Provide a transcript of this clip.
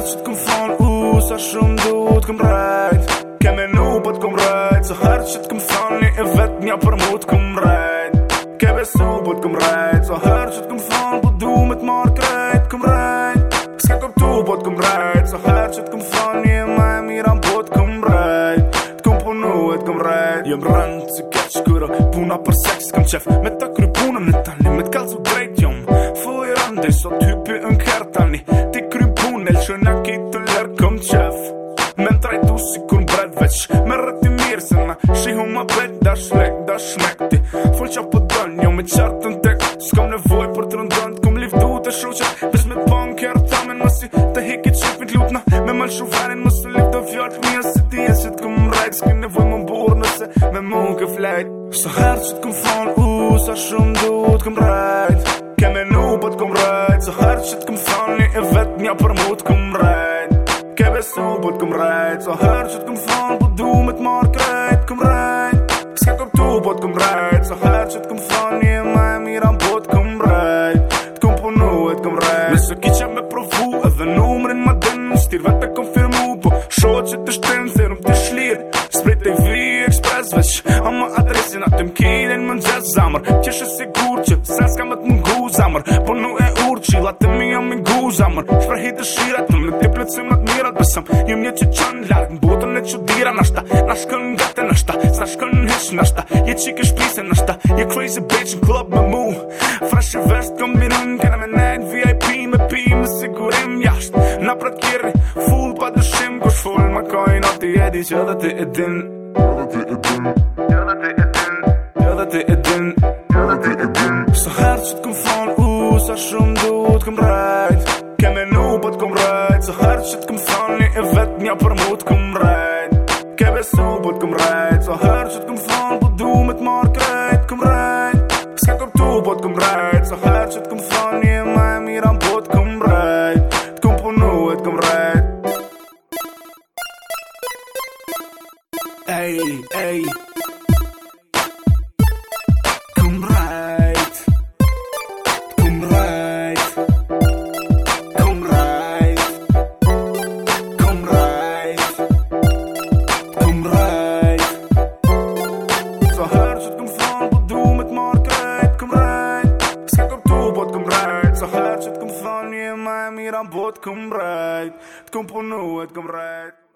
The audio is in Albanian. herë që t'këm thonë u sa shumë du t'këm rejt Kem e nu po t'këm rejt Sa herë që t'këm thonë një e vet një për mu t'këm rejt Ke besu po t'këm rejt Sa herë që t'këm thonë po du me mark krejt Këm rejt Ska këm tu po t'këm rejt Sa herë që t'këm thonë një ma e miram po t'këm rejt T'këm punu e t'këm rejt Jëm rënd si keq kërë Puna për seks kam qef Me t'a kry punëm në tani me t'kallë zu drejt jom Ande so typi un kartani Ti kry punel me lëshu na të lërë këm qef Me në trajtu si kur mbret veç Me rëti mirë se na shihu ma bet Da shlek, da shmek ti Full qa po dërën jo me qartën tek S'kom nevoj për të rëndën Kom liv du të shru qa me pon kërë tamen Masi të hikit qip me t'lutna Me mal shu venin Masi liv të fjart Mija si ti e qëtë këm mrejt S'ki nevoj më mbur nëse Me mu ke flejt Sa herë qëtë këm fan U sa shumë du të këm Vetë që t'këm thoni e vetë mja për mu t'këm rejt Ke besu bu t'këm rejt So herë që t'këm thoni bu po du me t'mar krejt Këm rejt Ska këm tu bu t'këm rejt So herë që t'këm thoni e ma e mira më bu t'këm rejt T'këm punu e t'këm rejt Nësë ki që me provu edhe numrin ma dën Shtir vetë e konfirmu Po sho që të shtën zërëm të shlir Sprej të vi ekspres veç Ama adresin atëm kinin më n Zamër, Qeshe sigur që Sa s'ka më të zamër Po në qila të mi jam i guza mërë Shprehi të shira të me të plëcim atë mirat Besëm jëm një që qanë largë në botën e që dira nështa Në shkën në gëte nështa, së shkën në hishë nështa Je që kësh pise nështa, je crazy bitch në klub me mu Fresh e vest kombinim, kena me nejnë VIP me pi me sigurim jashtë Na prët kjeri, full pa dëshim Kush full ma kojnë ati edhi që dhe ti e din Gjëdhe ti e din Gjëdhe ti e din Gjëdhe ti e kom rijd Ken mijn opad, kom rijd Zo hard shit, kom staan, nee, ik vet niet op vermoed, kom rijd Ken zo, soepad, kom rijd Zo hard shit, kom van, wat doe met maar krijt, kom rijd Schak op toepad, kom rijd Zo hard shit, kom staan, nee, mij meer aan boord, kom rijd Kom voor nu, het kom rijd ey aan bod kom ry, dit kom op nooit